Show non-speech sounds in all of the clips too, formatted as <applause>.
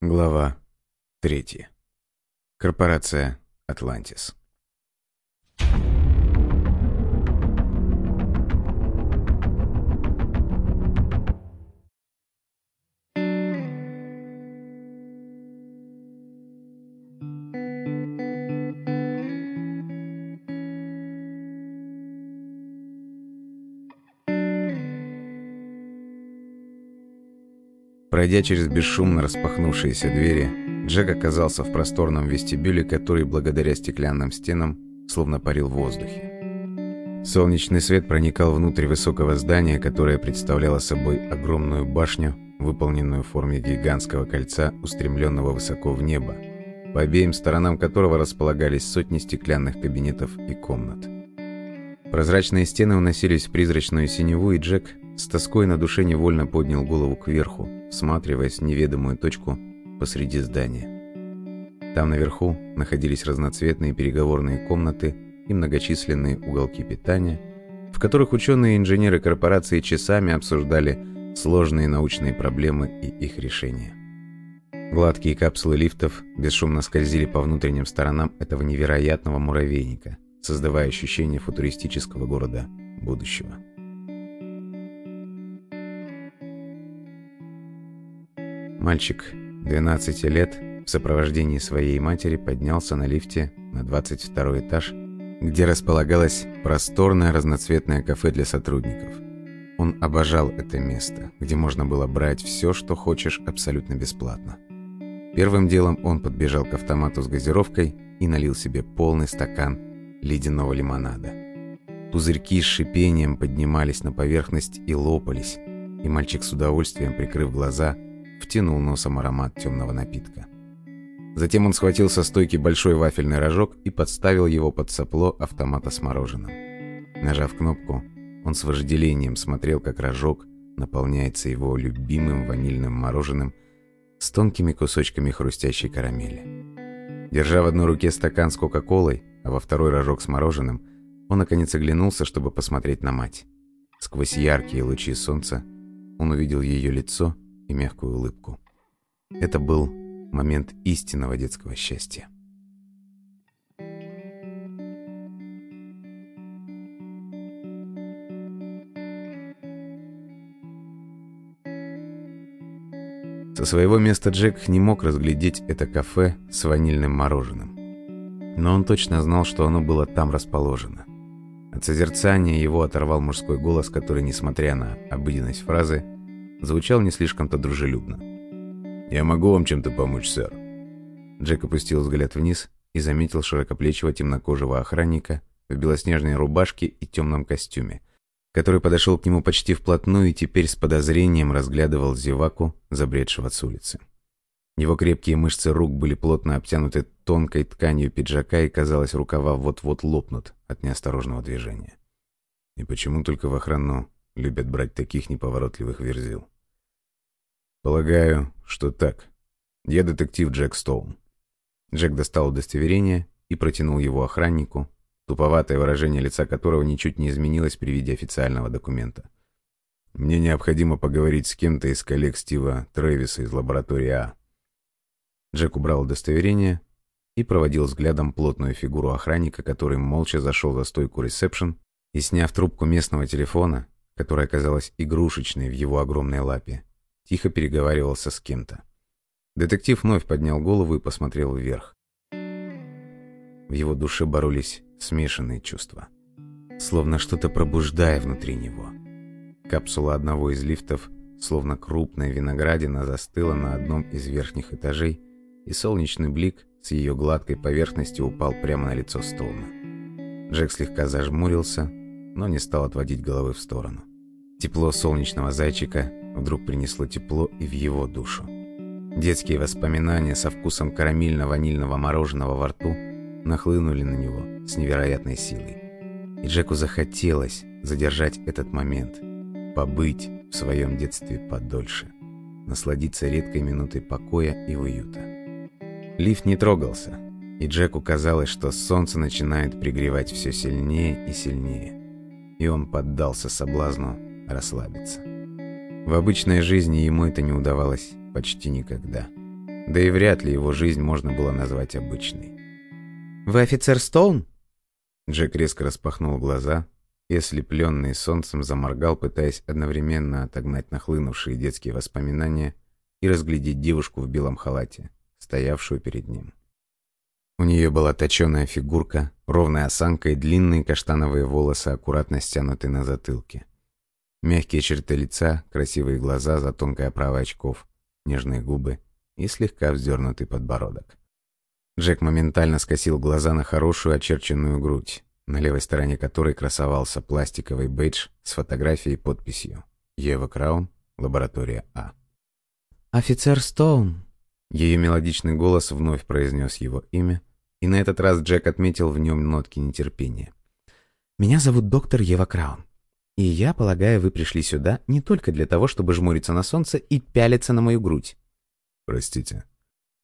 Глава 3. Корпорация «Атлантис». Пройдя через бесшумно распахнувшиеся двери, Джек оказался в просторном вестибюле, который, благодаря стеклянным стенам, словно парил в воздухе. Солнечный свет проникал внутрь высокого здания, которое представляло собой огромную башню, выполненную в форме гигантского кольца, устремленного высоко в небо, по обеим сторонам которого располагались сотни стеклянных кабинетов и комнат. Прозрачные стены уносились в призрачную синеву, и Джек с тоской на душе невольно поднял голову кверху, всматриваясь в неведомую точку посреди здания. Там наверху находились разноцветные переговорные комнаты и многочисленные уголки питания, в которых ученые и инженеры корпорации часами обсуждали сложные научные проблемы и их решения. Гладкие капсулы лифтов бесшумно скользили по внутренним сторонам этого невероятного муравейника, создавая ощущение футуристического города будущего. Мальчик 12 лет в сопровождении своей матери поднялся на лифте на 22 этаж, где располагалось просторное разноцветное кафе для сотрудников. Он обожал это место, где можно было брать все, что хочешь, абсолютно бесплатно. Первым делом он подбежал к автомату с газировкой и налил себе полный стакан ледяного лимонада. Пузырьки с шипением поднимались на поверхность и лопались, и мальчик с удовольствием, прикрыв глаза, втянул носом аромат темного напитка. Затем он схватил со стойки большой вафельный рожок и подставил его под сопло автомата с мороженым. Нажав кнопку, он с вожделением смотрел, как рожок наполняется его любимым ванильным мороженым с тонкими кусочками хрустящей карамели. Держа в одной руке стакан с кока-колой, а во второй рожок с мороженым, он наконец оглянулся, чтобы посмотреть на мать. Сквозь яркие лучи солнца он увидел ее лицо и мягкую улыбку. Это был момент истинного детского счастья. Со своего места Джек не мог разглядеть это кафе с ванильным мороженым. Но он точно знал, что оно было там расположено. От созерцания его оторвал мужской голос, который, несмотря на обыденность фразы, звучал не слишком-то дружелюбно. «Я могу вам чем-то помочь, сэр?» Джек опустил взгляд вниз и заметил широкоплечего темнокожего охранника в белоснежной рубашке и темном костюме, который подошел к нему почти вплотную и теперь с подозрением разглядывал зеваку, забредшего с улицы. Его крепкие мышцы рук были плотно обтянуты тонкой тканью пиджака, и, казалось, рукава вот-вот лопнут от неосторожного движения. И почему только в охрану любят брать таких неповоротливых верзил? Полагаю, что так. Я детектив Джек Стоун. Джек достал удостоверение и протянул его охраннику, туповатое выражение лица которого ничуть не изменилось при виде официального документа. Мне необходимо поговорить с кем-то из коллег Стива Трэвиса из лаборатории А. Джек убрал удостоверение и проводил взглядом плотную фигуру охранника, который молча зашел за стойку ресепшн и, сняв трубку местного телефона, которая оказалась игрушечной в его огромной лапе, тихо переговаривался с кем-то. Детектив вновь поднял голову и посмотрел вверх. В его душе боролись смешанные чувства, словно что-то пробуждая внутри него. Капсула одного из лифтов, словно крупная виноградина, застыла на одном из верхних этажей, и солнечный блик с ее гладкой поверхности упал прямо на лицо Стоуна. Джек слегка зажмурился, но не стал отводить головы в сторону. Тепло солнечного зайчика вдруг принесло тепло и в его душу. Детские воспоминания со вкусом карамельно-ванильного мороженого во рту нахлынули на него с невероятной силой. И Джеку захотелось задержать этот момент, побыть в своем детстве подольше, насладиться редкой минутой покоя и уюта. Лифт не трогался, и Джеку казалось, что солнце начинает пригревать все сильнее и сильнее, и он поддался соблазну расслабиться. В обычной жизни ему это не удавалось почти никогда. да и вряд ли его жизнь можно было назвать обычной. «Вы офицер Стоун?» Джек резко распахнул глаза и, ослепленный солнцем, заморгал, пытаясь одновременно отогнать нахлынувшие детские воспоминания и разглядеть девушку в белом халате, стоявшую перед ним. У нее была точеная фигурка, ровная осанка и длинные каштановые волосы, аккуратно стянутые на затылке. Мягкие черты лица, красивые глаза за тонкой оправой очков, нежные губы и слегка вздернутый подбородок. Джек моментально скосил глаза на хорошую очерченную грудь, на левой стороне которой красовался пластиковый бейдж с фотографией и подписью «Ева Краун, лаборатория А». «Офицер Стоун». Ее мелодичный голос вновь произнес его имя, и на этот раз Джек отметил в нем нотки нетерпения. «Меня зовут доктор Ева Краун. И я полагаю, вы пришли сюда не только для того, чтобы жмуриться на солнце и пялиться на мою грудь. Простите.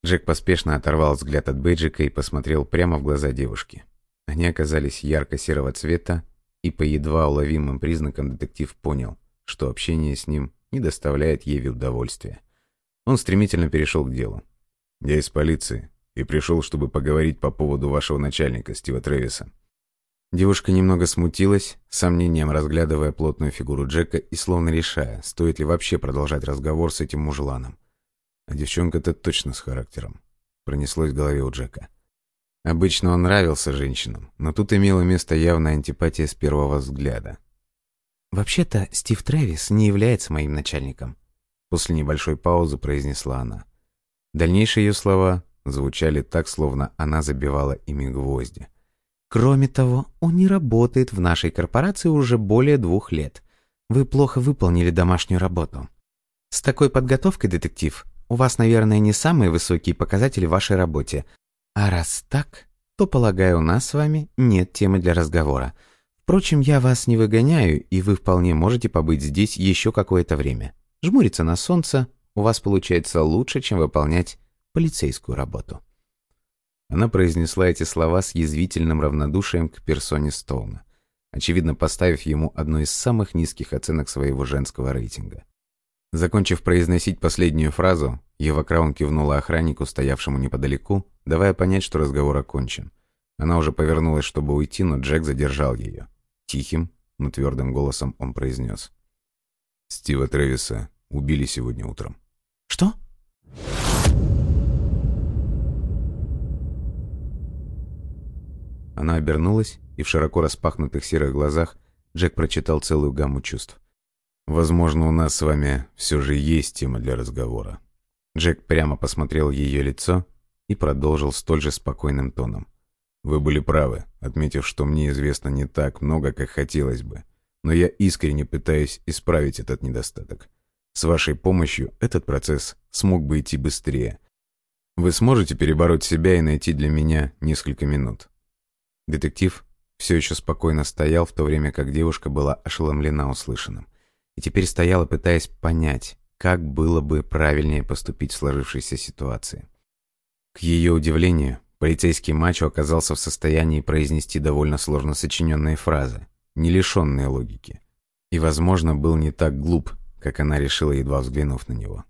Джек поспешно оторвал взгляд от бейджика и посмотрел прямо в глаза девушки. Они оказались ярко-серого цвета, и по едва уловимым признакам детектив понял, что общение с ним не доставляет Еве удовольствия. Он стремительно перешел к делу. «Я из полиции и пришел, чтобы поговорить по поводу вашего начальника, Стива Трэвиса. Девушка немного смутилась, сомнением разглядывая плотную фигуру Джека и словно решая, стоит ли вообще продолжать разговор с этим мужланом. А девчонка-то точно с характером. Пронеслось в голове у Джека. Обычно он нравился женщинам, но тут имела место явная антипатия с первого взгляда. «Вообще-то Стив Трэвис не является моим начальником», после небольшой паузы произнесла она. Дальнейшие ее слова звучали так, словно она забивала ими гвозди. Кроме того, он не работает в нашей корпорации уже более двух лет. Вы плохо выполнили домашнюю работу. С такой подготовкой, детектив, у вас, наверное, не самые высокие показатели в вашей работе. А раз так, то, полагаю, у нас с вами нет темы для разговора. Впрочем, я вас не выгоняю, и вы вполне можете побыть здесь еще какое-то время. Жмуриться на солнце у вас получается лучше, чем выполнять полицейскую работу. Она произнесла эти слова с язвительным равнодушием к персоне Стоуна, очевидно поставив ему одну из самых низких оценок своего женского рейтинга. Закончив произносить последнюю фразу, Ева Краун кивнула охраннику, стоявшему неподалеку, давая понять, что разговор окончен. Она уже повернулась, чтобы уйти, но Джек задержал ее. Тихим, но твердым голосом он произнес. «Стива Трэвиса убили сегодня утром». «Что?» Она обернулась, и в широко распахнутых серых глазах Джек прочитал целую гамму чувств. «Возможно, у нас с вами все же есть тема для разговора». Джек прямо посмотрел ее лицо и продолжил столь же спокойным тоном. «Вы были правы, отметив, что мне известно не так много, как хотелось бы, но я искренне пытаюсь исправить этот недостаток. С вашей помощью этот процесс смог бы идти быстрее. Вы сможете перебороть себя и найти для меня несколько минут?» Детектив все еще спокойно стоял, в то время как девушка была ошеломлена услышанным. И теперь стояла, пытаясь понять, как было бы правильнее поступить в сложившейся ситуации. К ее удивлению, полицейский мачо оказался в состоянии произнести довольно сложно сочиненные фразы, не лишенные логики. И, возможно, был не так глуп, как она решила, едва взглянув на него.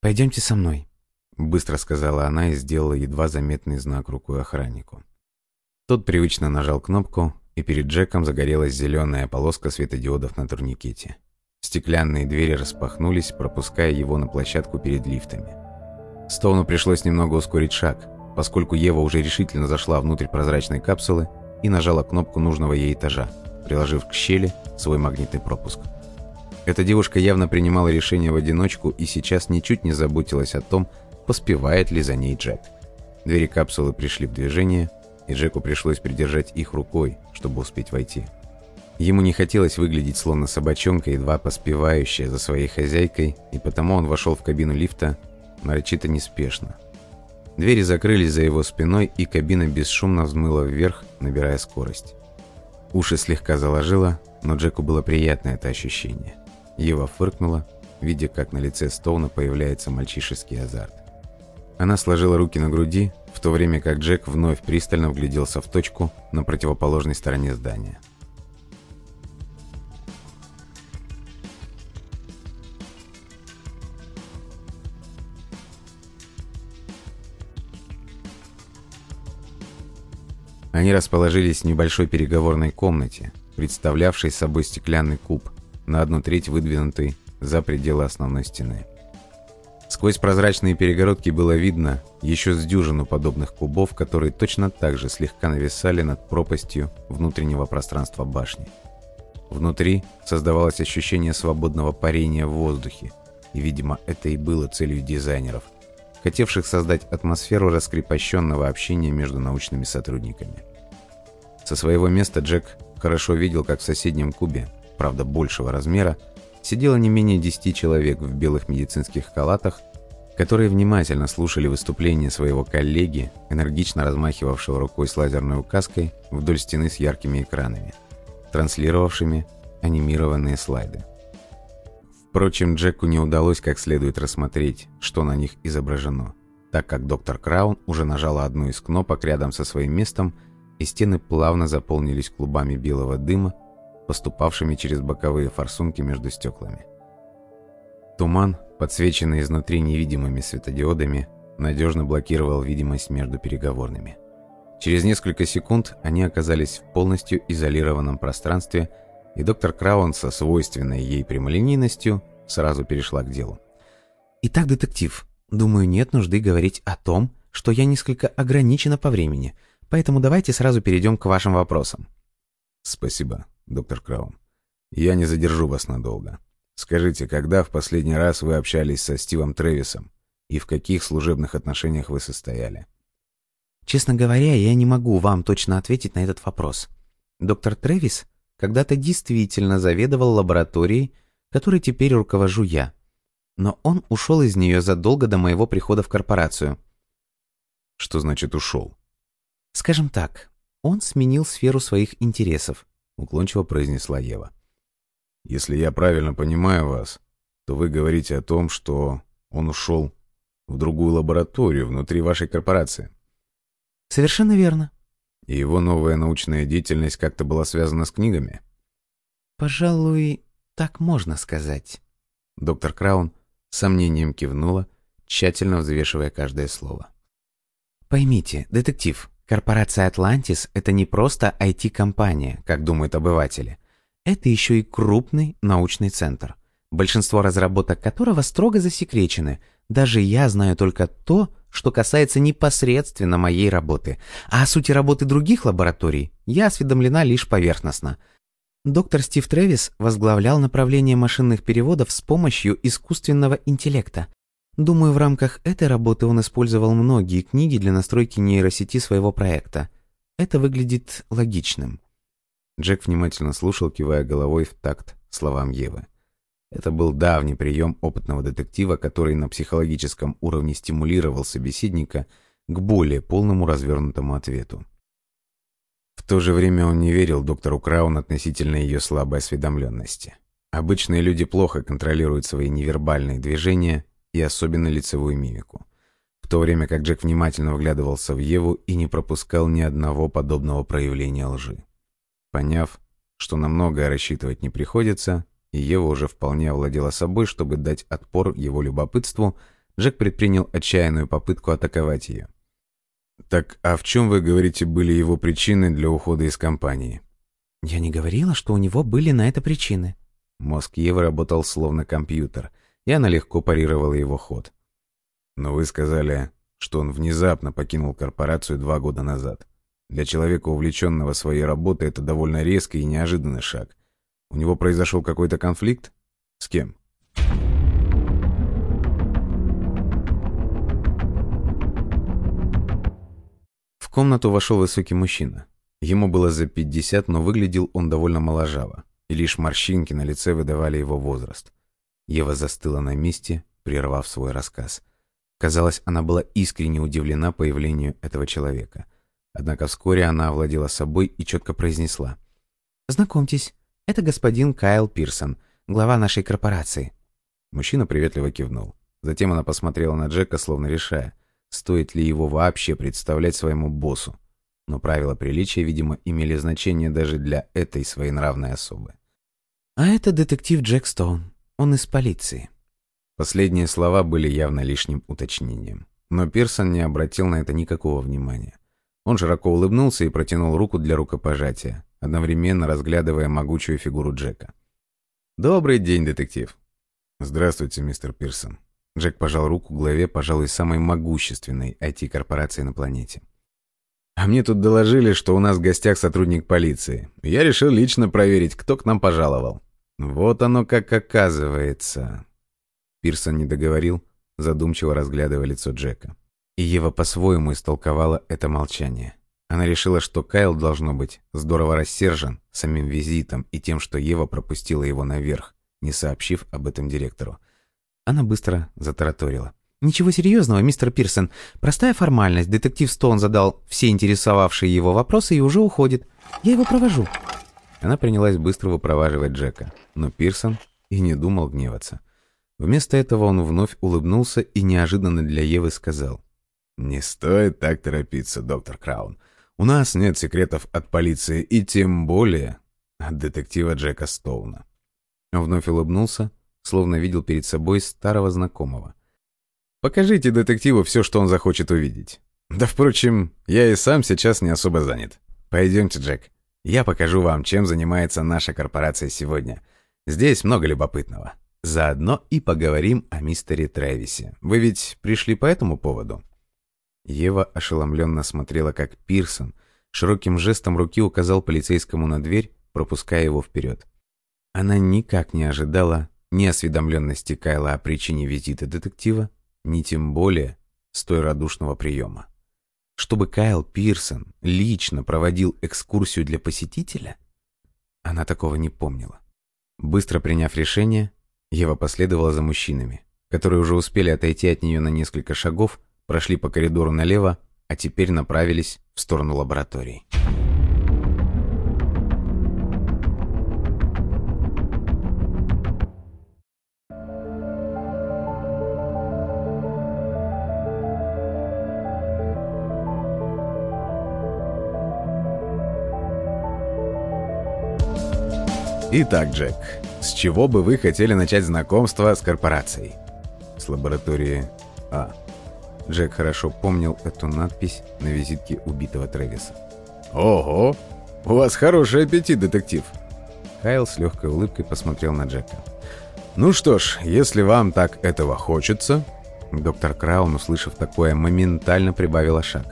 «Пойдемте со мной», — быстро сказала она и сделала едва заметный знак рукой охраннику. Тот привычно нажал кнопку, и перед Джеком загорелась зеленая полоска светодиодов на турникете. Стеклянные двери распахнулись, пропуская его на площадку перед лифтами. Стоуну пришлось немного ускорить шаг, поскольку Ева уже решительно зашла внутрь прозрачной капсулы и нажала кнопку нужного ей этажа, приложив к щели свой магнитный пропуск. Эта девушка явно принимала решение в одиночку и сейчас ничуть не заботилась о том, поспевает ли за ней Джек. Двери капсулы пришли в движение, и Джеку пришлось придержать их рукой, чтобы успеть войти. Ему не хотелось выглядеть словно собачонка, едва поспевающая за своей хозяйкой, и потому он вошел в кабину лифта нарочито неспешно. Двери закрылись за его спиной, и кабина бесшумно взмыла вверх, набирая скорость. Уши слегка заложило, но Джеку было приятно это ощущение. Ева фыркнула, видя, как на лице Стоуна появляется мальчишеский азарт. Она сложила руки на груди, в то время как Джек вновь пристально вгляделся в точку на противоположной стороне здания. Они расположились в небольшой переговорной комнате, представлявшей собой стеклянный куб, на одну треть выдвинутый за пределы основной стены. Сквозь прозрачные перегородки было видно еще с дюжину подобных кубов, которые точно так же слегка нависали над пропастью внутреннего пространства башни. Внутри создавалось ощущение свободного парения в воздухе, и, видимо, это и было целью дизайнеров, хотевших создать атмосферу раскрепощенного общения между научными сотрудниками. Со своего места Джек хорошо видел, как в соседнем кубе, правда большего размера, сидело не менее 10 человек в белых медицинских халатах, которые внимательно слушали выступление своего коллеги, энергично размахивавшего рукой с лазерной указкой вдоль стены с яркими экранами, транслировавшими анимированные слайды. Впрочем, Джеку не удалось как следует рассмотреть, что на них изображено, так как доктор Краун уже нажала одну из кнопок рядом со своим местом, и стены плавно заполнились клубами белого дыма, поступавшими через боковые форсунки между стеклами. Туман, подсвеченный изнутри невидимыми светодиодами, надежно блокировал видимость между переговорными. Через несколько секунд они оказались в полностью изолированном пространстве – и доктор Краун со свойственной ей прямолинейностью сразу перешла к делу. «Итак, детектив, думаю, нет нужды говорить о том, что я несколько ограничена по времени, поэтому давайте сразу перейдем к вашим вопросам». «Спасибо, доктор Краун. Я не задержу вас надолго. Скажите, когда в последний раз вы общались со Стивом Трэвисом и в каких служебных отношениях вы состояли?» «Честно говоря, я не могу вам точно ответить на этот вопрос. Доктор Трэвис когда-то действительно заведовал лабораторией, которой теперь руковожу я. Но он ушел из нее задолго до моего прихода в корпорацию. Что значит ушел? Скажем так, он сменил сферу своих интересов, уклончиво произнесла Ева. Если я правильно понимаю вас, то вы говорите о том, что он ушел в другую лабораторию внутри вашей корпорации. Совершенно верно. И его новая научная деятельность как-то была связана с книгами? Пожалуй, так можно сказать. Доктор Краун с сомнением кивнула, тщательно взвешивая каждое слово. Поймите, детектив, корпорация Atlantis — это не просто IT-компания, как думают обыватели. Это еще и крупный научный центр, большинство разработок которого строго засекречены. Даже я знаю только то, что касается непосредственно моей работы, а о сути работы других лабораторий я осведомлена лишь поверхностно. Доктор Стив Трэвис возглавлял направление машинных переводов с помощью искусственного интеллекта. Думаю, в рамках этой работы он использовал многие книги для настройки нейросети своего проекта. Это выглядит логичным. Джек внимательно слушал, кивая головой в такт словам Евы. Это был давний прием опытного детектива, который на психологическом уровне стимулировал собеседника к более полному развернутому ответу. В то же время он не верил доктору Краун относительно ее слабой осведомленности. Обычные люди плохо контролируют свои невербальные движения и особенно лицевую мимику. В то время как Джек внимательно вглядывался в Еву и не пропускал ни одного подобного проявления лжи. Поняв, что на многое рассчитывать не приходится, и Ева уже вполне овладела собой, чтобы дать отпор его любопытству, Джек предпринял отчаянную попытку атаковать ее. «Так, а в чем, вы говорите, были его причины для ухода из компании?» «Я не говорила, что у него были на это причины». Мозг Евы работал словно компьютер, и она легко парировала его ход. «Но вы сказали, что он внезапно покинул корпорацию два года назад. Для человека, увлеченного своей работой, это довольно резкий и неожиданный шаг. У него произошел какой-то конфликт? С кем? В комнату вошел высокий мужчина. Ему было за 50, но выглядел он довольно моложаво, и лишь морщинки на лице выдавали его возраст. Ева застыла на месте, прервав свой рассказ. Казалось, она была искренне удивлена появлению этого человека. Однако вскоре она овладела собой и четко произнесла. «Знакомьтесь, это господин Кайл Пирсон, глава нашей корпорации». Мужчина приветливо кивнул. Затем она посмотрела на Джека, словно решая, стоит ли его вообще представлять своему боссу. Но правила приличия, видимо, имели значение даже для этой своенравной особы. «А это детектив Джек Стоун. Он из полиции». Последние слова были явно лишним уточнением. Но Пирсон не обратил на это никакого внимания. Он широко улыбнулся и протянул руку для рукопожатия, одновременно разглядывая могучую фигуру Джека. «Добрый день, детектив!» «Здравствуйте, мистер Пирсон». Джек пожал руку главе, пожалуй, самой могущественной IT-корпорации на планете. «А мне тут доложили, что у нас в гостях сотрудник полиции. Я решил лично проверить, кто к нам пожаловал». «Вот оно как оказывается». Пирсон не договорил, задумчиво разглядывая лицо Джека. И Ева по-своему истолковала это молчание. Она решила, что Кайл, должно быть, здорово рассержен самим визитом и тем, что Ева пропустила его наверх, не сообщив об этом директору. Она быстро затараторила. «Ничего серьезного, мистер Пирсон. Простая формальность. Детектив Стоун задал все интересовавшие его вопросы и уже уходит. Я его провожу». Она принялась быстро выпроваживать Джека, но Пирсон и не думал гневаться. Вместо этого он вновь улыбнулся и неожиданно для Евы сказал. «Не стоит так торопиться, доктор Краун. У нас нет секретов от полиции и тем более от детектива Джека Стоуна». Он вновь улыбнулся, словно видел перед собой старого знакомого. «Покажите детективу все, что он захочет увидеть. Да, впрочем, я и сам сейчас не особо занят. Пойдемте, Джек. Я покажу вам, чем занимается наша корпорация сегодня. Здесь много любопытного. Заодно и поговорим о мистере Трэвисе. Вы ведь пришли по этому поводу?» Ева ошеломленно смотрела, как Пирсон широким жестом руки указал полицейскому на дверь, пропуская его вперед. Она никак не ожидала ни осведомленности Кайла о причине визита детектива, ни тем более столь радушного приема. Чтобы Кайл Пирсон лично проводил экскурсию для посетителя? Она такого не помнила. Быстро приняв решение, Ева последовала за мужчинами, которые уже успели отойти от нее на несколько шагов, прошли по коридору налево, а теперь направились в сторону лаборатории. Итак, Джек, с чего бы вы хотели начать знакомство с корпорацией? С лаборатории А. Джек хорошо помнил эту надпись на визитке убитого Трэвиса. «Ого! У вас хороший аппетит, детектив!» Кайл с легкой улыбкой посмотрел на Джека. «Ну что ж, если вам так этого хочется...» Доктор Краун, услышав такое, моментально прибавила шаг.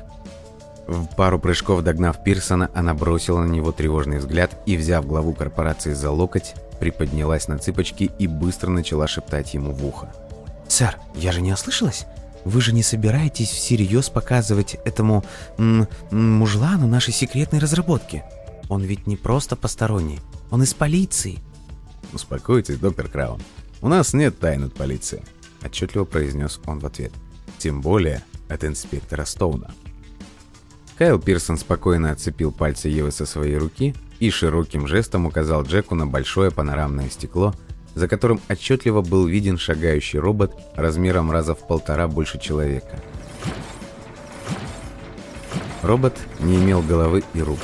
В пару прыжков догнав Пирсона, она бросила на него тревожный взгляд и, взяв главу корпорации за локоть, приподнялась на цыпочки и быстро начала шептать ему в ухо. «Сэр, я же не ослышалась? Вы же не собираетесь всерьез показывать этому м мужлану наши секретные разработки? Он ведь не просто посторонний, он из полиции. Успокойтесь, доктор Краун. У нас нет тайн от полиции, отчетливо произнес он в ответ. Тем более от инспектора Стоуна. Кайл Пирсон спокойно отцепил пальцы Евы со своей руки и широким жестом указал Джеку на большое панорамное стекло, за которым отчетливо был виден шагающий робот размером раза в полтора больше человека. Робот не имел головы и рук.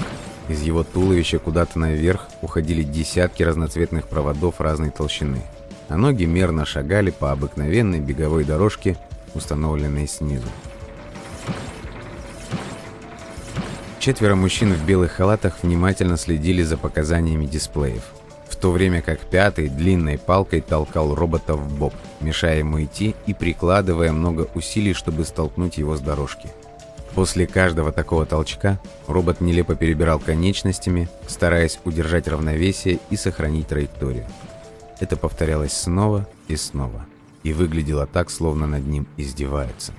Из его туловища куда-то наверх уходили десятки разноцветных проводов разной толщины, а ноги мерно шагали по обыкновенной беговой дорожке, установленной снизу. Четверо мужчин в белых халатах внимательно следили за показаниями дисплеев – то время как пятый длинной палкой толкал робота в бок, мешая ему идти и прикладывая много усилий, чтобы столкнуть его с дорожки. После каждого такого толчка робот нелепо перебирал конечностями, стараясь удержать равновесие и сохранить траекторию. Это повторялось снова и снова, и выглядело так, словно над ним издеваются.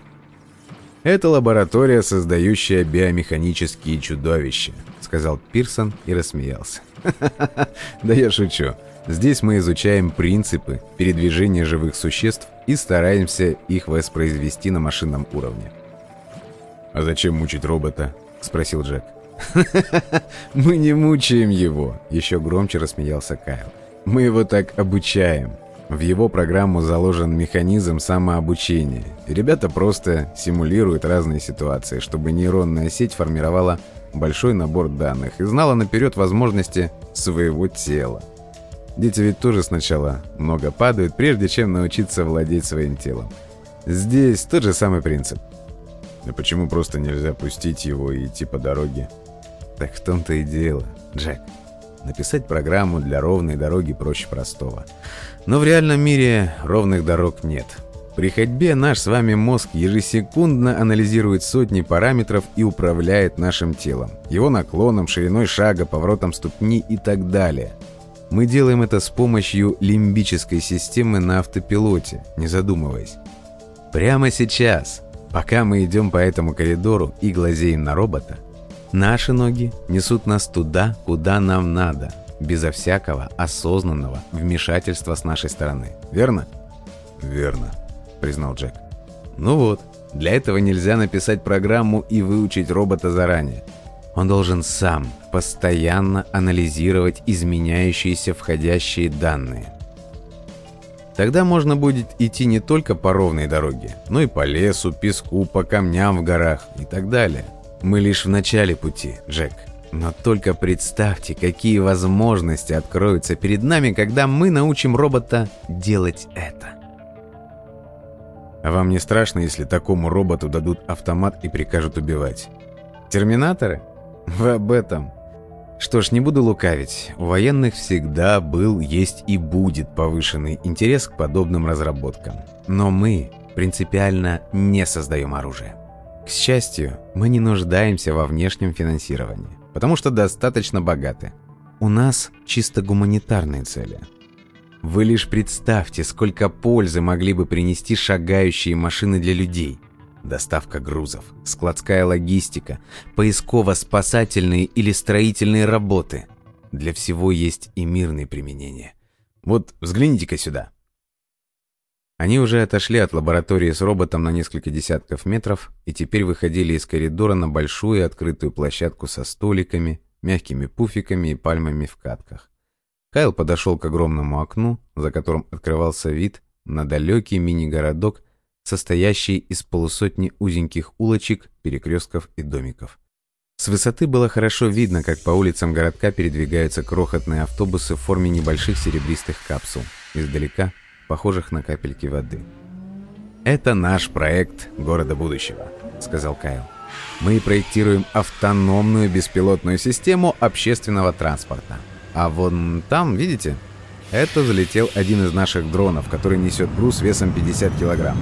«Это лаборатория, создающая биомеханические чудовища», — сказал Пирсон и рассмеялся. <laughs> Да я шучу. Здесь мы изучаем принципы передвижения живых существ и стараемся их воспроизвести на машинном уровне. «А зачем мучить робота?» — спросил Джек. «Мы не мучаем его», — еще громче рассмеялся Кайл. «Мы его так обучаем. В его программу заложен механизм самообучения. ребята просто симулируют разные ситуации, чтобы нейронная сеть формировала большой набор данных и знала наперед возможности своего тела. Дети ведь тоже сначала много падают, прежде чем научиться владеть своим телом. Здесь тот же самый принцип. А почему просто нельзя пустить его и идти по дороге? Так в том-то и дело, Джек. Написать программу для ровной дороги проще простого. Но в реальном мире ровных дорог нет. При ходьбе наш с вами мозг ежесекундно анализирует сотни параметров и управляет нашим телом. Его наклоном, шириной шага, поворотом ступни и так далее. Мы делаем это с помощью лимбической системы на автопилоте, не задумываясь. Прямо сейчас, пока мы идем по этому коридору и глазеем на робота, наши ноги несут нас туда, куда нам надо, безо всякого осознанного вмешательства с нашей стороны. Верно? Верно, признал Джек. Ну вот, для этого нельзя написать программу и выучить робота заранее. Он должен сам постоянно анализировать изменяющиеся входящие данные. Тогда можно будет идти не только по ровной дороге, но и по лесу, песку, по камням в горах и так далее. Мы лишь в начале пути, Джек. Но только представьте, какие возможности откроются перед нами, когда мы научим робота делать это. А вам не страшно, если такому роботу дадут автомат и прикажут убивать? Терминаторы? Вы об этом. Что ж, не буду лукавить. У военных всегда был, есть и будет повышенный интерес к подобным разработкам. Но мы принципиально не создаем оружие. К счастью, мы не нуждаемся во внешнем финансировании, потому что достаточно богаты. У нас чисто гуманитарные цели. Вы лишь представьте, сколько пользы могли бы принести шагающие машины для людей – доставка грузов, складская логистика, поисково-спасательные или строительные работы. Для всего есть и мирные применения. Вот взгляните-ка сюда. Они уже отошли от лаборатории с роботом на несколько десятков метров и теперь выходили из коридора на большую открытую площадку со столиками, мягкими пуфиками и пальмами в катках. Кайл подошел к огромному окну, за которым открывался вид на далекий мини-городок состоящий из полусотни узеньких улочек, перекрестков и домиков. С высоты было хорошо видно, как по улицам городка передвигаются крохотные автобусы в форме небольших серебристых капсул, издалека похожих на капельки воды. «Это наш проект города будущего», — сказал Кайл. «Мы проектируем автономную беспилотную систему общественного транспорта. А вон там, видите, это залетел один из наших дронов, который несет груз весом 50 килограмм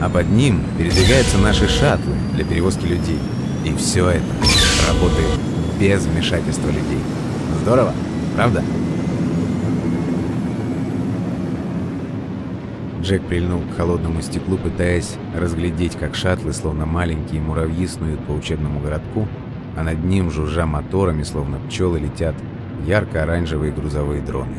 а под ним передвигаются наши шаттлы для перевозки людей. И все это работает без вмешательства людей. Здорово, правда? Джек прильнул к холодному стеклу, пытаясь разглядеть, как шаттлы, словно маленькие муравьи, снуют по учебному городку, а над ним, жужжа моторами, словно пчелы, летят ярко-оранжевые грузовые дроны.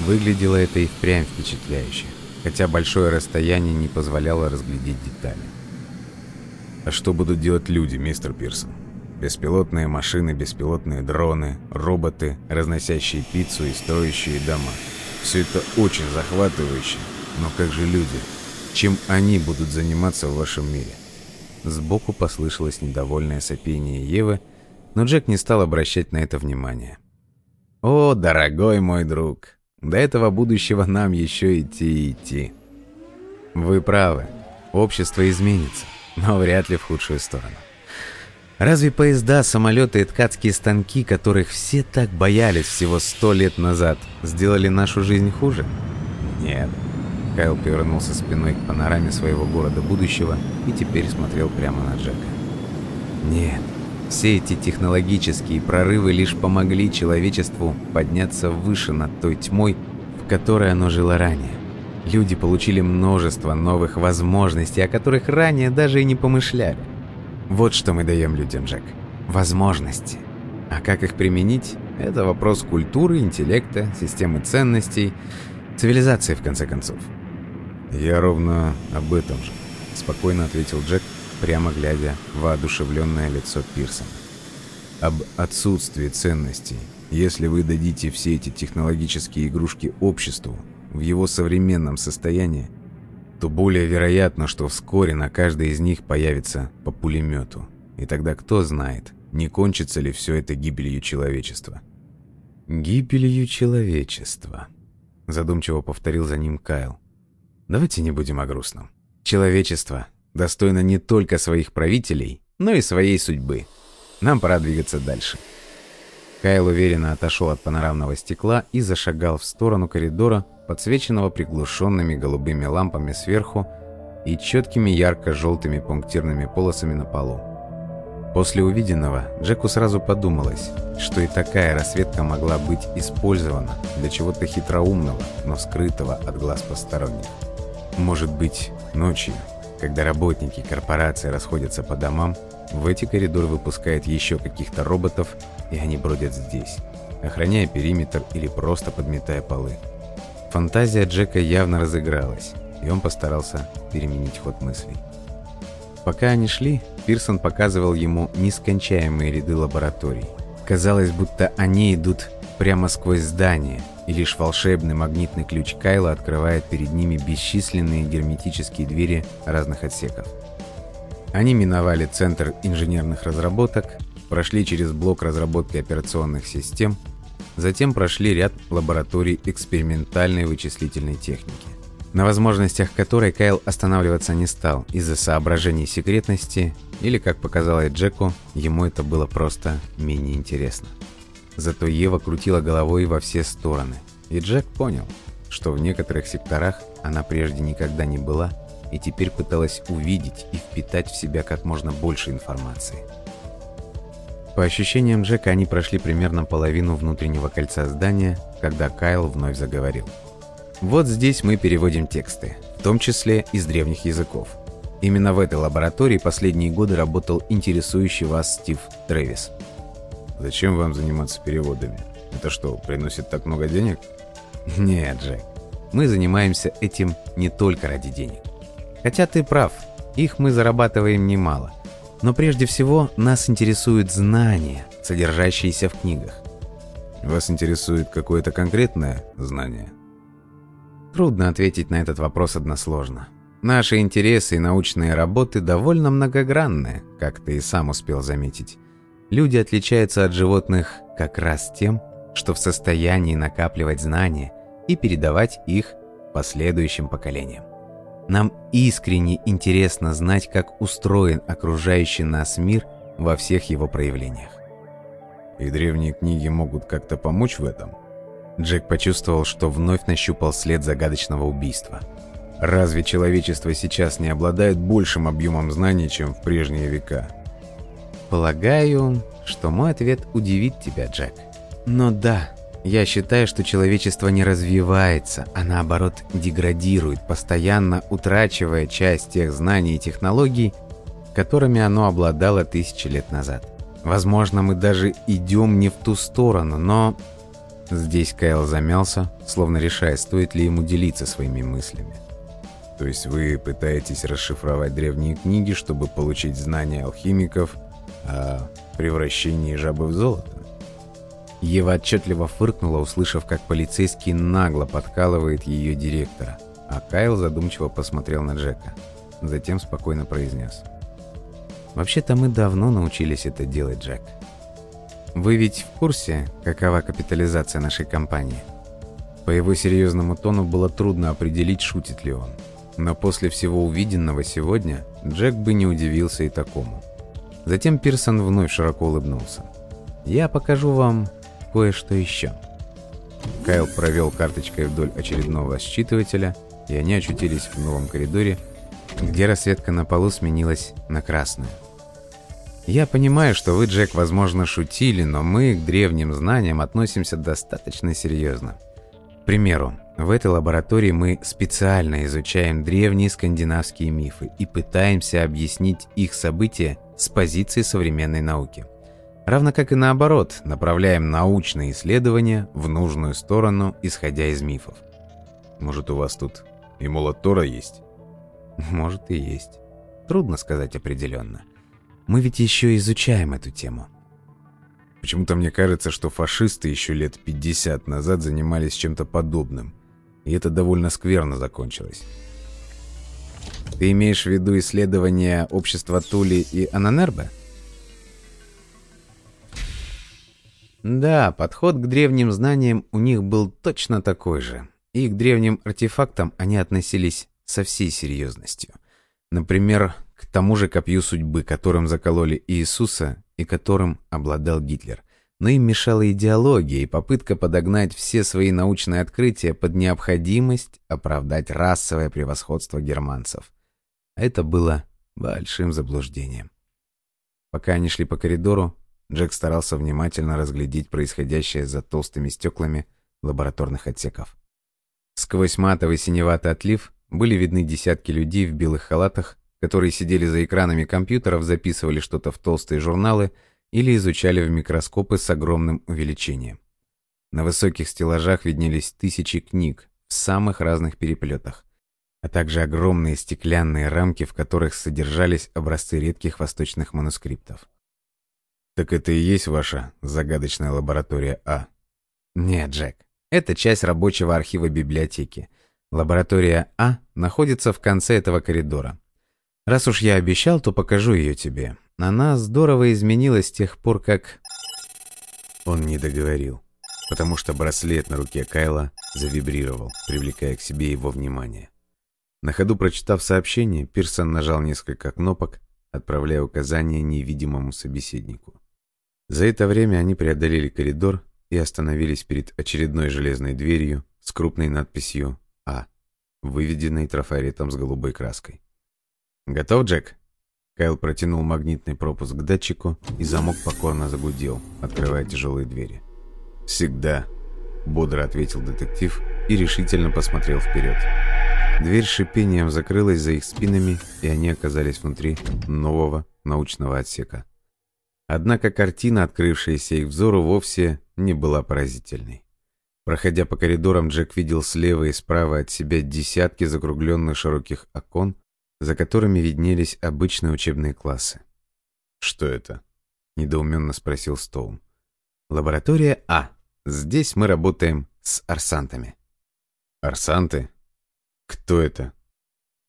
Выглядело это и впрямь впечатляюще, хотя большое расстояние не позволяло разглядеть детали. А что будут делать люди, мистер Пирсон? Беспилотные машины, беспилотные дроны, роботы, разносящие пиццу и строящие дома. Все это очень захватывающе. Но как же люди? Чем они будут заниматься в вашем мире? Сбоку послышалось недовольное сопение Евы, но Джек не стал обращать на это внимание. «О, дорогой мой друг, до этого будущего нам еще идти и идти. Вы правы. Общество изменится, но вряд ли в худшую сторону. Разве поезда, самолеты и ткацкие станки, которых все так боялись всего сто лет назад, сделали нашу жизнь хуже? Нет. Кайл повернулся спиной к панораме своего города будущего и теперь смотрел прямо на Джека. Нет, все эти технологические прорывы лишь помогли человечеству подняться выше над той тьмой, в которой оно жило ранее. Люди получили множество новых возможностей, о которых ранее даже и не помышляли. Вот что мы даем людям, Джек. Возможности. А как их применить? Это вопрос культуры, интеллекта, системы ценностей, цивилизации, в конце концов. «Я ровно об этом же», — спокойно ответил Джек, прямо глядя в воодушевленное лицо Пирсона. Об отсутствии ценностей. Если вы дадите все эти технологические игрушки обществу в его современном состоянии, то более вероятно, что вскоре на каждой из них появится по пулемету. И тогда кто знает, Не кончится ли все это гибелью человечества? «Гибелью человечества», — задумчиво повторил за ним Кайл. «Давайте не будем о грустном. Человечество достойно не только своих правителей, но и своей судьбы. Нам пора двигаться дальше». Кайл уверенно отошел от панорамного стекла и зашагал в сторону коридора, подсвеченного приглушенными голубыми лампами сверху и четкими ярко-желтыми пунктирными полосами на полу. После увиденного Джеку сразу подумалось, что и такая рассветка могла быть использована для чего-то хитроумного, но скрытого от глаз посторонних. Может быть, ночью, когда работники корпорации расходятся по домам, в эти коридоры выпускают еще каких-то роботов, и они бродят здесь, охраняя периметр или просто подметая полы. Фантазия Джека явно разыгралась, и он постарался переменить ход мыслей. Пока они шли, Пирсон показывал ему нескончаемые ряды лабораторий. Казалось, будто они идут прямо сквозь здание, и лишь волшебный магнитный ключ Кайла открывает перед ними бесчисленные герметические двери разных отсеков. Они миновали Центр инженерных разработок, прошли через блок разработки операционных систем, затем прошли ряд лабораторий экспериментальной вычислительной техники на возможностях которой Кайл останавливаться не стал из-за соображений секретности или, как показалось Джеку, ему это было просто менее интересно. Зато Ева крутила головой во все стороны, и Джек понял, что в некоторых секторах она прежде никогда не была и теперь пыталась увидеть и впитать в себя как можно больше информации. По ощущениям Джека, они прошли примерно половину внутреннего кольца здания, когда Кайл вновь заговорил – вот здесь мы переводим тексты, в том числе из древних языков. Именно в этой лаборатории последние годы работал интересующий вас Стив Трэвис. Зачем вам заниматься переводами? Это что, приносит так много денег? <laughs> Нет, Джек. Мы занимаемся этим не только ради денег. Хотя ты прав, их мы зарабатываем немало. Но прежде всего нас интересуют знания, содержащиеся в книгах. Вас интересует какое-то конкретное знание? Трудно ответить на этот вопрос односложно. Наши интересы и научные работы довольно многогранные, как ты и сам успел заметить. Люди отличаются от животных как раз тем, что в состоянии накапливать знания и передавать их последующим поколениям. Нам искренне интересно знать, как устроен окружающий нас мир во всех его проявлениях. И древние книги могут как-то помочь в этом? Джек почувствовал, что вновь нащупал след загадочного убийства. Разве человечество сейчас не обладает большим объемом знаний, чем в прежние века? Полагаю, что мой ответ удивит тебя, Джек. Но да, я считаю, что человечество не развивается, а наоборот деградирует, постоянно утрачивая часть тех знаний и технологий, которыми оно обладало тысячи лет назад. Возможно, мы даже идем не в ту сторону, но Здесь Кайл замялся, словно решая, стоит ли ему делиться своими мыслями. То есть вы пытаетесь расшифровать древние книги, чтобы получить знания алхимиков о превращении жабы в золото? Ева отчетливо фыркнула, услышав, как полицейский нагло подкалывает ее директора, а Кайл задумчиво посмотрел на Джека. Затем спокойно произнес. «Вообще-то мы давно научились это делать, Джек. Вы ведь в курсе, какова капитализация нашей компании? По его серьезному тону было трудно определить, шутит ли он. Но после всего увиденного сегодня Джек бы не удивился и такому. Затем Пирсон вновь широко улыбнулся. «Я покажу вам кое-что еще». Кайл провел карточкой вдоль очередного считывателя, и они очутились в новом коридоре, где расцветка на полу сменилась на красную. Я понимаю, что вы, Джек, возможно, шутили, но мы к древним знаниям относимся достаточно серьезно. К примеру, в этой лаборатории мы специально изучаем древние скандинавские мифы и пытаемся объяснить их события с позиции современной науки. Равно как и наоборот, направляем научные исследования в нужную сторону, исходя из мифов. Может, у вас тут и молот Тора есть? <laughs> Может и есть. Трудно сказать определенно. Мы ведь еще изучаем эту тему. Почему-то мне кажется, что фашисты еще лет 50 назад занимались чем-то подобным. И это довольно скверно закончилось. Ты имеешь в виду исследования общества Тули и Ананербе? Да, подход к древним знаниям у них был точно такой же. И к древним артефактам они относились со всей серьезностью. Например, к тому же копью судьбы, которым закололи Иисуса и которым обладал Гитлер. Но им мешала идеология и попытка подогнать все свои научные открытия под необходимость оправдать расовое превосходство германцев. Это было большим заблуждением. Пока они шли по коридору, Джек старался внимательно разглядеть происходящее за толстыми стеклами лабораторных отсеков. Сквозь матовый синеватый отлив были видны десятки людей в белых халатах, которые сидели за экранами компьютеров, записывали что-то в толстые журналы или изучали в микроскопы с огромным увеличением. На высоких стеллажах виднелись тысячи книг в самых разных переплетах, а также огромные стеклянные рамки, в которых содержались образцы редких восточных манускриптов. «Так это и есть ваша загадочная лаборатория А?» «Нет, Джек. Это часть рабочего архива библиотеки. Лаборатория А находится в конце этого коридора. Раз уж я обещал, то покажу ее тебе. Она здорово изменилась с тех пор, как...» Он не договорил, потому что браслет на руке Кайла завибрировал, привлекая к себе его внимание. На ходу прочитав сообщение, Пирсон нажал несколько кнопок, отправляя указания невидимому собеседнику. За это время они преодолели коридор и остановились перед очередной железной дверью с крупной надписью «А», выведенной трафаретом с голубой краской. «Готов, Джек?» Кайл протянул магнитный пропуск к датчику, и замок покорно загудел, открывая тяжелые двери. «Всегда», — бодро ответил детектив и решительно посмотрел вперед. Дверь шипением закрылась за их спинами, и они оказались внутри нового научного отсека. Однако картина, открывшаяся их взору, вовсе не была поразительной. Проходя по коридорам, Джек видел слева и справа от себя десятки закругленных широких окон, за которыми виднелись обычные учебные классы. «Что это?» — недоуменно спросил Стоун. «Лаборатория А. Здесь мы работаем с арсантами». «Арсанты? Кто это?»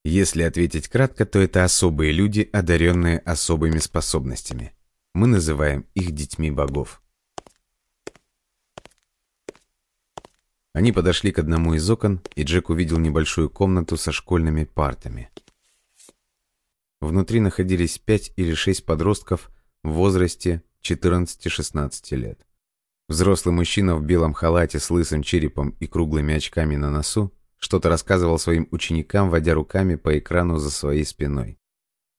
Если ответить кратко, то это особые люди, одаренные особыми способностями. Мы называем их детьми богов. Они подошли к одному из окон, и Джек увидел небольшую комнату со школьными партами. Внутри находились пять или шесть подростков в возрасте 14-16 лет. Взрослый мужчина в белом халате с лысым черепом и круглыми очками на носу что-то рассказывал своим ученикам, водя руками по экрану за своей спиной.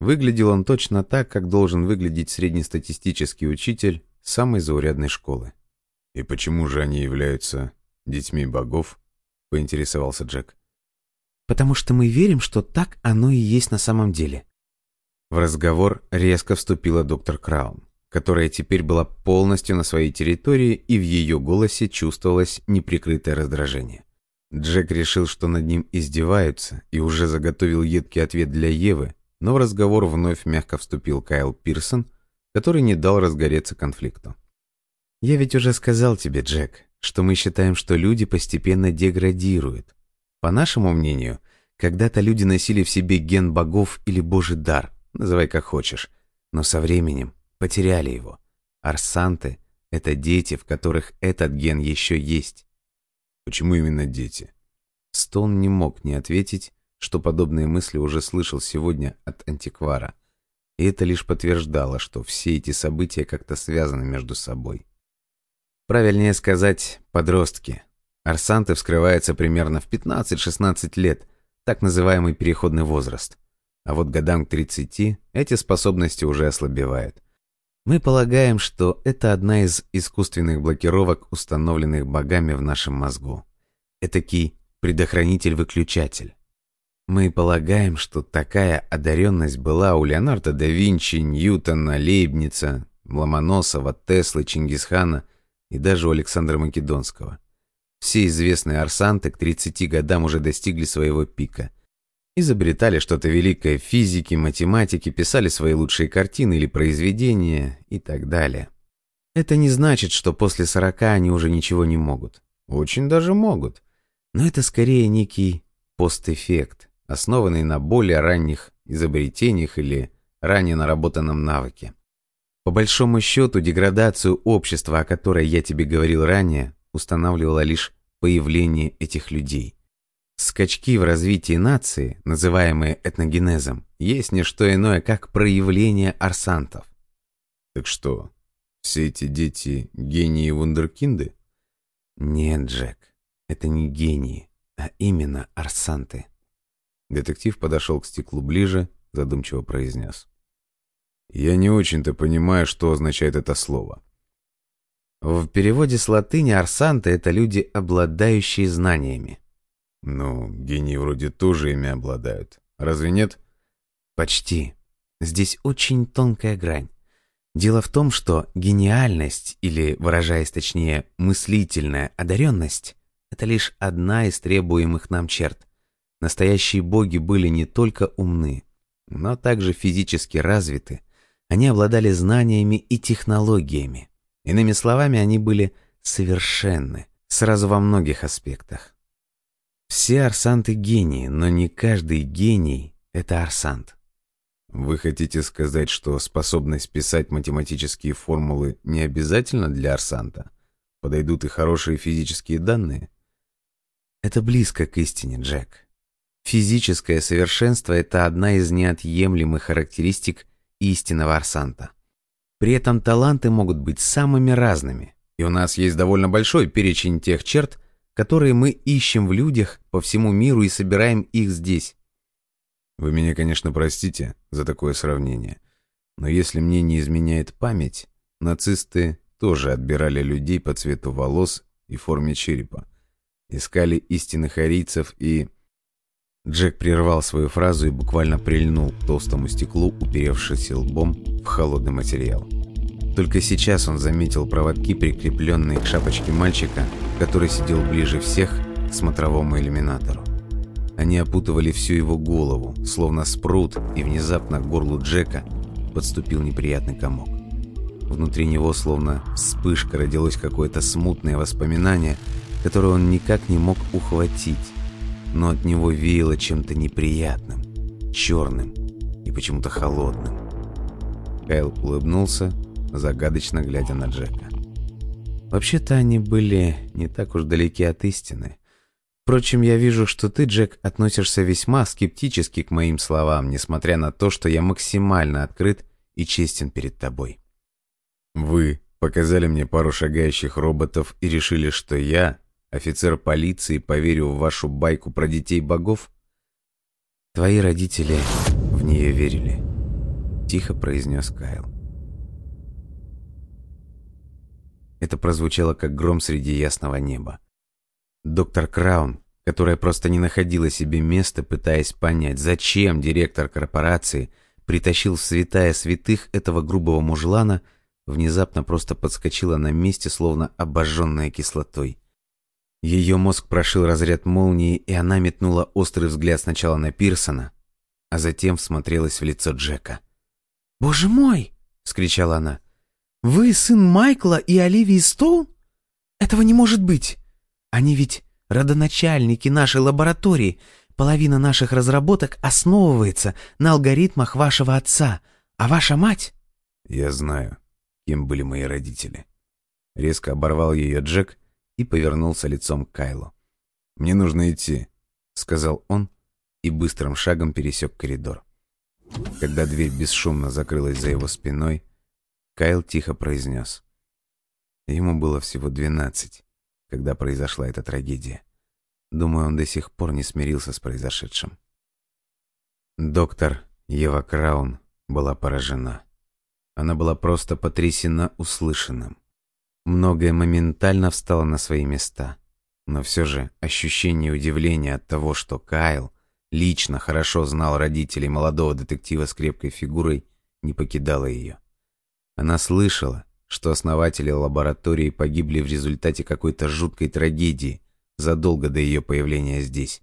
Выглядел он точно так, как должен выглядеть среднестатистический учитель самой заурядной школы. «И почему же они являются детьми богов?» — поинтересовался Джек. «Потому что мы верим, что так оно и есть на самом деле». В разговор резко вступила доктор Краун, которая теперь была полностью на своей территории, и в ее голосе чувствовалось неприкрытое раздражение. Джек решил, что над ним издеваются, и уже заготовил едкий ответ для Евы, но в разговор вновь мягко вступил Кайл Пирсон, который не дал разгореться конфликту. «Я ведь уже сказал тебе, Джек, что мы считаем, что люди постепенно деградируют. По нашему мнению, когда-то люди носили в себе ген богов или божий дар, называй как хочешь, но со временем потеряли его. Арсанты — это дети, в которых этот ген еще есть. Почему именно дети? Стоун не мог не ответить, что подобные мысли уже слышал сегодня от антиквара. И это лишь подтверждало, что все эти события как-то связаны между собой. Правильнее сказать «подростки». Арсанты вскрываются примерно в 15-16 лет, так называемый переходный возраст. А вот годам к 30 эти способности уже ослабевают. Мы полагаем, что это одна из искусственных блокировок, установленных богами в нашем мозгу. Этакий предохранитель-выключатель. Мы полагаем, что такая одаренность была у Леонардо да Винчи, Ньютона, Лейбница, Ломоносова, Теслы, Чингисхана и даже у Александра Македонского. Все известные арсанты к 30 годам уже достигли своего пика. Изобретали что-то великое в физике, математике, писали свои лучшие картины или произведения и так далее. Это не значит, что после 40 они уже ничего не могут. Очень даже могут. Но это скорее некий постэффект основанный на более ранних изобретениях или ранее наработанном навыке. По большому счету, деградацию общества, о которой я тебе говорил ранее, устанавливало лишь появление этих людей. Скачки в развитии нации, называемые этногенезом, есть не что иное, как проявление арсантов. Так что, все эти дети гении вундеркинды? Нет, Джек, это не гении, а именно арсанты. Детектив подошел к стеклу ближе, задумчиво произнес. Я не очень-то понимаю, что означает это слово. В переводе с латыни арсанты — это люди, обладающие знаниями. Ну, гении вроде тоже ими обладают. Разве нет? Почти. Здесь очень тонкая грань. Дело в том, что гениальность, или, выражаясь точнее, мыслительная одаренность, это лишь одна из требуемых нам черт. Настоящие боги были не только умны, но также физически развиты. Они обладали знаниями и технологиями. Иными словами, они были совершенны, сразу во многих аспектах. Все арсанты гении, но не каждый гений — это арсант. Вы хотите сказать, что способность писать математические формулы не обязательно для арсанта? Подойдут и хорошие физические данные? Это близко к истине, Джек. Физическое совершенство — это одна из неотъемлемых характеристик истинного арсанта. При этом таланты могут быть самыми разными, и у нас есть довольно большой перечень тех черт, которые мы ищем в людях по всему миру и собираем их здесь. Вы меня, конечно, простите за такое сравнение, но если мне не изменяет память, нацисты тоже отбирали людей по цвету волос и форме черепа, искали истинных арийцев и... Джек прервал свою фразу и буквально прильнул к толстому стеклу, уперевшись лбом в холодный материал. Только сейчас он заметил проводки, прикрепленные к шапочке мальчика, который сидел ближе всех к смотровому иллюминатору. Они опутывали всю его голову, словно спрут, и внезапно к горлу Джека подступил неприятный комок. Внутри него, словно вспышка, родилось какое-то смутное воспоминание, которое он никак не мог ухватить, но от него веяло чем-то неприятным, черным и почему-то холодным. Кайл улыбнулся, загадочно глядя на Джека. Вообще-то они были не так уж далеки от истины. Впрочем, я вижу, что ты, Джек, относишься весьма скептически к моим словам, несмотря на то, что я максимально открыт и честен перед тобой. Вы показали мне пару шагающих роботов и решили, что я, офицер полиции, поверю в вашу байку про детей богов? Твои родители в нее верили, тихо произнес Кайл. Это прозвучало как гром среди ясного неба. Доктор Краун, которая просто не находила себе места, пытаясь понять, зачем директор корпорации притащил в святая святых этого грубого мужлана, внезапно просто подскочила на месте, словно обожженная кислотой. Ее мозг прошил разряд молнии, и она метнула острый взгляд сначала на Пирсона, а затем всмотрелась в лицо Джека. «Боже мой!» — вскричала она. «Вы сын Майкла и Оливии Стоун? Этого не может быть! Они ведь родоначальники нашей лаборатории. Половина наших разработок основывается на алгоритмах вашего отца, а ваша мать...» «Я знаю, кем были мои родители». Резко оборвал ее Джек и повернулся лицом к Кайлу. «Мне нужно идти», — сказал он и быстрым шагом пересек коридор. Когда дверь бесшумно закрылась за его спиной, Кайл тихо произнес. Ему было всего двенадцать, когда произошла эта трагедия. Думаю, он до сих пор не смирился с произошедшим. Доктор Ева Краун была поражена. Она была просто потрясена услышанным. Многое моментально встало на свои места. Но все же ощущение удивления от того, что Кайл лично хорошо знал родителей молодого детектива с крепкой фигурой, не покидало ее. Она слышала, что основатели лаборатории погибли в результате какой-то жуткой трагедии задолго до ее появления здесь.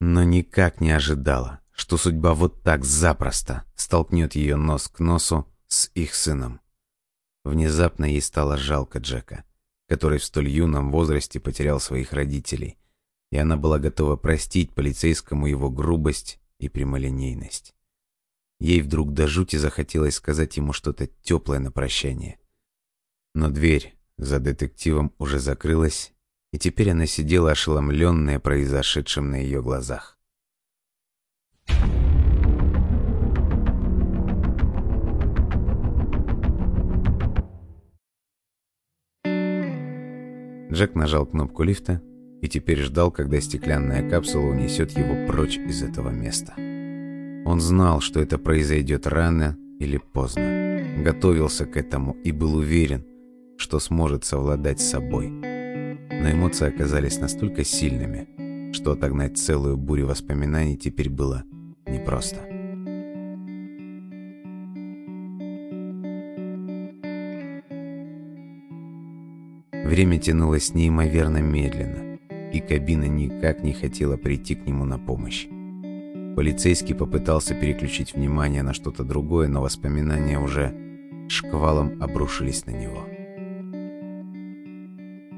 Но никак не ожидала, что судьба вот так запросто столкнет ее нос к носу с их сыном. Внезапно ей стало жалко Джека, который в столь юном возрасте потерял своих родителей, и она была готова простить полицейскому его грубость и прямолинейность. Ей вдруг до жути захотелось сказать ему что-то теплое на прощание. Но дверь за детективом уже закрылась, и теперь она сидела ошеломленная произошедшим на ее глазах. Джек нажал кнопку лифта и теперь ждал, когда стеклянная капсула унесет его прочь из этого места. Он знал, что это произойдет рано или поздно. Готовился к этому и был уверен, что сможет совладать с собой. Но эмоции оказались настолько сильными, что отогнать целую бурю воспоминаний теперь было непросто. Время тянулось неимоверно медленно, и кабина никак не хотела прийти к нему на помощь. Полицейский попытался переключить внимание на что-то другое, но воспоминания уже шквалом обрушились на него.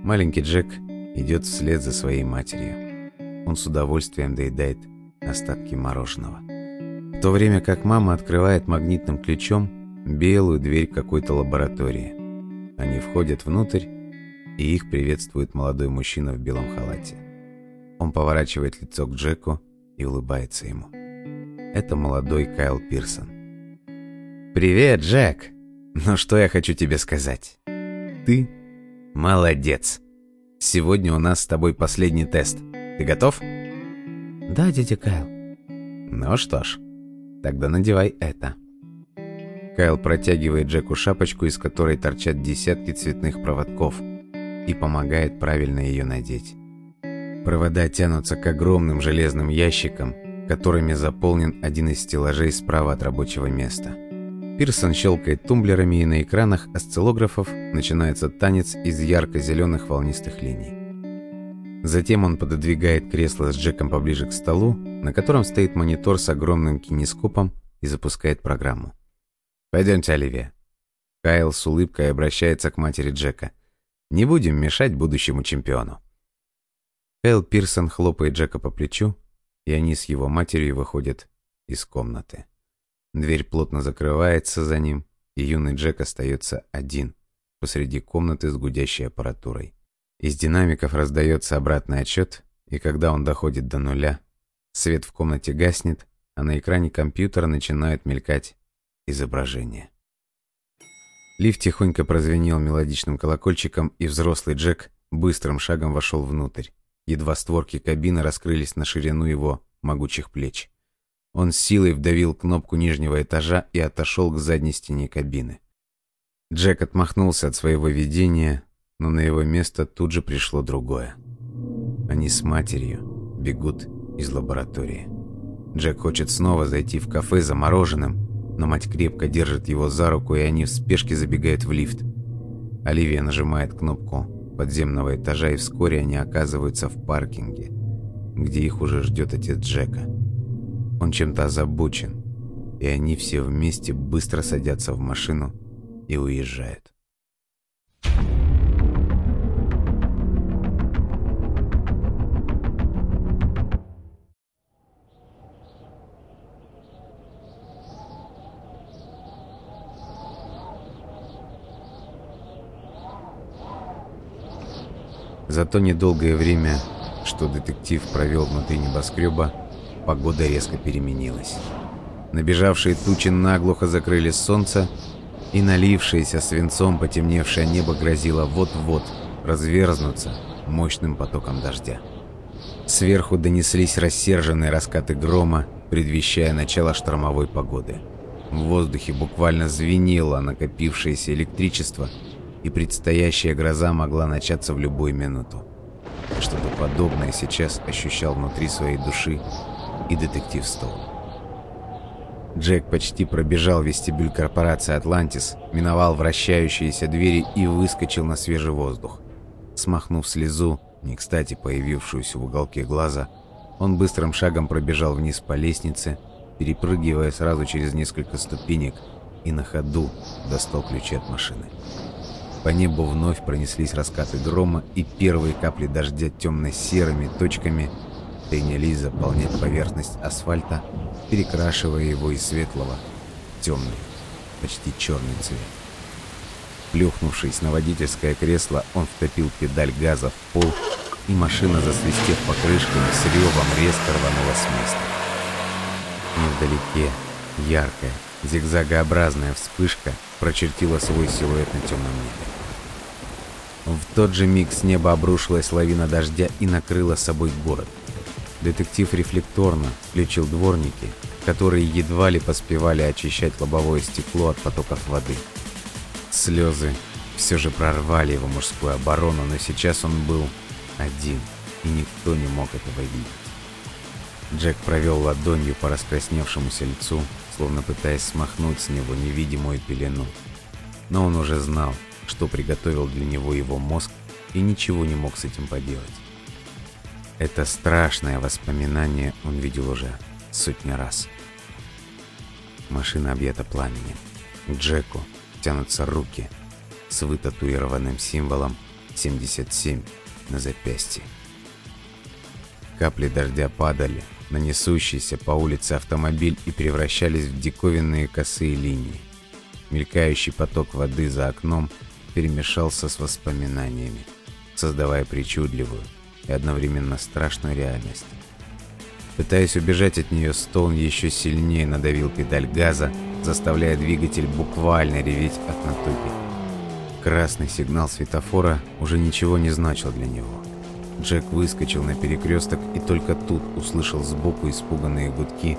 Маленький Джек идет вслед за своей матерью. Он с удовольствием доедает остатки мороженого. В то время как мама открывает магнитным ключом белую дверь какой-то лаборатории. Они входят внутрь и их приветствует молодой мужчина в белом халате. Он поворачивает лицо к Джеку и улыбается ему. Это молодой Кайл Пирсон. «Привет, Джек! Ну что я хочу тебе сказать? Ты молодец! Сегодня у нас с тобой последний тест. Ты готов?» «Да, дядя Кайл». «Ну что ж, тогда надевай это». Кайл протягивает Джеку шапочку, из которой торчат десятки цветных проводков – и помогает правильно ее надеть. Провода тянутся к огромным железным ящикам, которыми заполнен один из стеллажей справа от рабочего места. Пирсон щелкает тумблерами, и на экранах осциллографов начинается танец из ярко-зеленых волнистых линий. Затем он пододвигает кресло с Джеком поближе к столу, на котором стоит монитор с огромным кинескопом и запускает программу. «Пойдемте, Оливия». Кайл с улыбкой обращается к матери Джека – не будем мешать будущему чемпиону. Эл Пирсон хлопает Джека по плечу, и они с его матерью выходят из комнаты. Дверь плотно закрывается за ним, и юный Джек остается один посреди комнаты с гудящей аппаратурой. Из динамиков раздается обратный отчет, и когда он доходит до нуля, свет в комнате гаснет, а на экране компьютера начинают мелькать изображения. Лифт тихонько прозвенел мелодичным колокольчиком, и взрослый Джек быстрым шагом вошел внутрь. Едва створки кабины раскрылись на ширину его могучих плеч. Он силой вдавил кнопку нижнего этажа и отошел к задней стене кабины. Джек отмахнулся от своего видения, но на его место тут же пришло другое. Они с матерью бегут из лаборатории. Джек хочет снова зайти в кафе за мороженым, но мать крепко держит его за руку, и они в спешке забегают в лифт. Оливия нажимает кнопку подземного этажа, и вскоре они оказываются в паркинге, где их уже ждет отец Джека. Он чем-то озабочен, и они все вместе быстро садятся в машину и уезжают. За то недолгое время, что детектив провел внутри небоскреба, погода резко переменилась. Набежавшие тучи наглухо закрыли солнце, и налившееся свинцом потемневшее небо грозило вот-вот разверзнуться мощным потоком дождя. Сверху донеслись рассерженные раскаты грома, предвещая начало штормовой погоды. В воздухе буквально звенело накопившееся электричество – и предстоящая гроза могла начаться в любую минуту. Что-то подобное сейчас ощущал внутри своей души и детектив Стоун. Джек почти пробежал вестибюль корпорации «Атлантис», миновал вращающиеся двери и выскочил на свежий воздух. Смахнув слезу, не кстати появившуюся в уголке глаза, он быстрым шагом пробежал вниз по лестнице, перепрыгивая сразу через несколько ступенек и на ходу достал ключи от машины. По небу вновь пронеслись раскаты грома, и первые капли дождя темно-серыми точками принялись заполнять поверхность асфальта, перекрашивая его из светлого темный, почти черный цвет. Плюхнувшись на водительское кресло, он втопил педаль газа в пол, и машина, засвистев покрышками, с ревом резко рванула с места. Невдалеке яркая, зигзагообразная вспышка прочертила свой силуэт на темном небе. В тот же миг с неба обрушилась лавина дождя и накрыла собой город. Детектив рефлекторно включил дворники, которые едва ли поспевали очищать лобовое стекло от потоков воды. Слезы все же прорвали его мужскую оборону, но сейчас он был один, и никто не мог этого видеть. Джек провел ладонью по раскрасневшемуся лицу, словно пытаясь смахнуть с него невидимую пелену. Но он уже знал, что приготовил для него его мозг, и ничего не мог с этим поделать. Это страшное воспоминание он видел уже сотни раз. Машина объята пламенем. К Джеку тянутся руки с вытатуированным символом 77 на запястье. Капли дождя падали на несущийся по улице автомобиль и превращались в диковинные косые линии. Мелькающий поток воды за окном перемешался с воспоминаниями, создавая причудливую и одновременно страшную реальность. Пытаясь убежать от нее, Стоун еще сильнее надавил педаль газа, заставляя двигатель буквально реветь от натуги. Красный сигнал светофора уже ничего не значил для него. Джек выскочил на перекресток и только тут услышал сбоку испуганные гудки,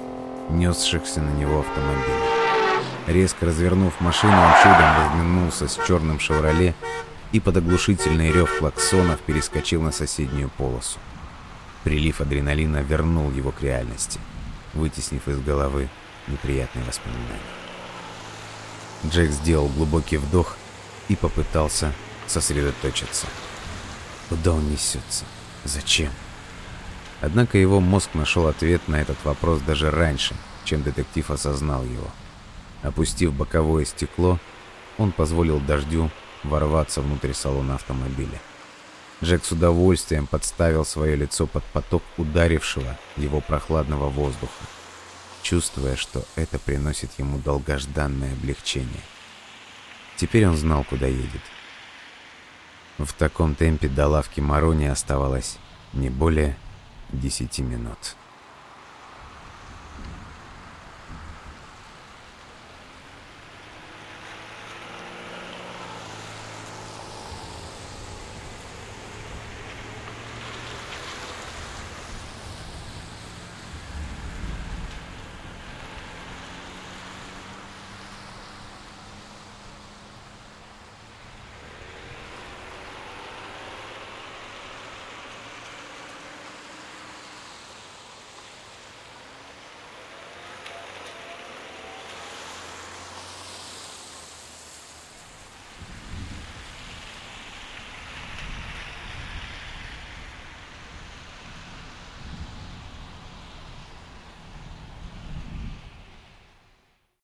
несшихся на него автомобиля. Резко развернув машину, он чудом разминулся с черным «Шевроле» и под оглушительный рев клаксонов перескочил на соседнюю полосу. Прилив адреналина вернул его к реальности, вытеснив из головы неприятные воспоминания. Джек сделал глубокий вдох и попытался сосредоточиться. Куда он несется? Зачем? Однако его мозг нашел ответ на этот вопрос даже раньше, чем детектив осознал его. Опустив боковое стекло, он позволил дождю ворваться внутрь салона автомобиля. Джек с удовольствием подставил свое лицо под поток ударившего его прохладного воздуха, чувствуя, что это приносит ему долгожданное облегчение. Теперь он знал, куда едет. В таком темпе до лавки Марони оставалось не более десяти минут.